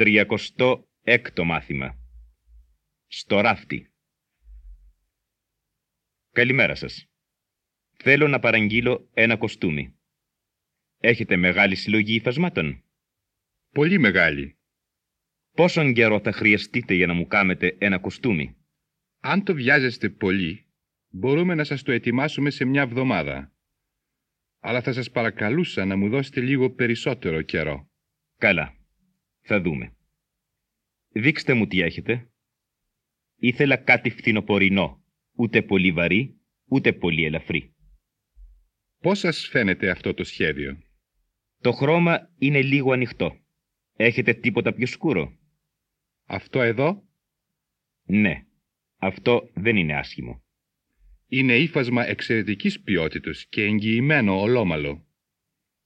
Τριακοστό έκτο μάθημα. Στο ράφτη. Καλημέρα σας. Θέλω να παραγγείλω ένα κοστούμι. Έχετε μεγάλη συλλογή υφασμάτων; Πολύ μεγάλη. Πόσον καιρό θα χρειαστείτε για να μου κάνετε ένα κοστούμι; Αν το βιάζεστε πολύ, μπορούμε να σας το ετοιμάσουμε σε μια εβδομάδα. Αλλά θα σας παρακαλούσα να μου δώσετε λίγο περισσότερο καιρό. Καλά. Θα δούμε. Δείξτε μου τι έχετε. Ήθελα κάτι φθινοπορεινό, ούτε πολύ βαρύ, ούτε πολύ ελαφρύ. Πώς σας φαίνεται αυτό το σχέδιο; Το χρώμα είναι λίγο ανοιχτό. Έχετε τίποτα πιο σκούρο; Αυτό εδώ; Ναι. Αυτό δεν είναι άσχημο. είναι ύφασμα εξαιρετικής ποιότητας και εγγυημένο ολόμαλο.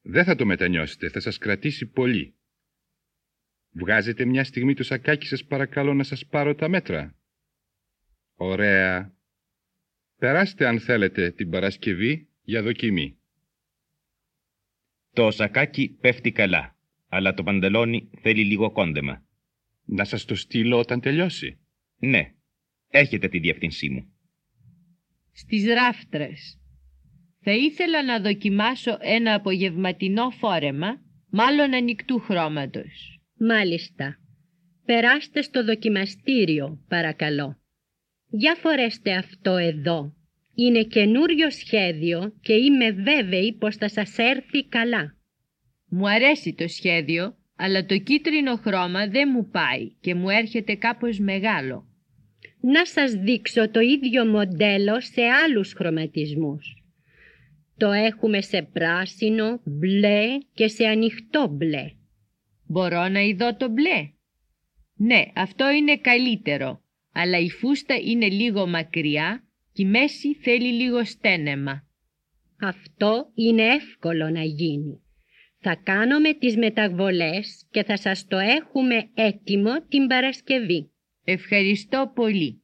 Δεν θα το μετανιώσετε, θα σας κρατήσει πολύ. Βγάζετε μια στιγμή το σακάκι σας παρακαλώ να σας πάρω τα μέτρα. Ωραία. Περάστε αν θέλετε την Παρασκευή για δοκιμή. Το σακάκι πέφτει καλά, αλλά το παντελόνι θέλει λίγο κόντεμα. Να σας το στείλω όταν τελειώσει. Ναι. Έχετε τη διεύθυνσή μου. στις ράφτρες. Θα ήθελα να δοκιμάσω ένα απογευματινό φόρεμα, μάλλον ανοιχτού χρώματος. Μάλιστα. Περάστε στο δοκιμαστήριο, παρακαλώ. Για φορέστε αυτό εδώ. Είναι καινούριο σχέδιο και είμαι βέβαιη πως θα σας έρθει καλά. Μου αρέσει το σχέδιο, αλλά το κίτρινο χρώμα δεν μου πάει και μου έρχεται κάπως μεγάλο. Να σας δείξω το ίδιο μοντέλο σε άλλους χρωματισμούς. Το έχουμε σε πράσινο, μπλε και σε ανοιχτό μπλε. Μπορώ να ειδώ το μπλε; Ναι, αυτό είναι καλύτερο, αλλά η φούστα είναι λίγο μακριά και η μέση θέλει λίγο στένεμα. Αυτό είναι εύκολο να γίνει. Θα κάνουμε τις μεταβολές και θα σας το έχουμε έτοιμο την Παρασκευή. Ευχαριστώ πολύ.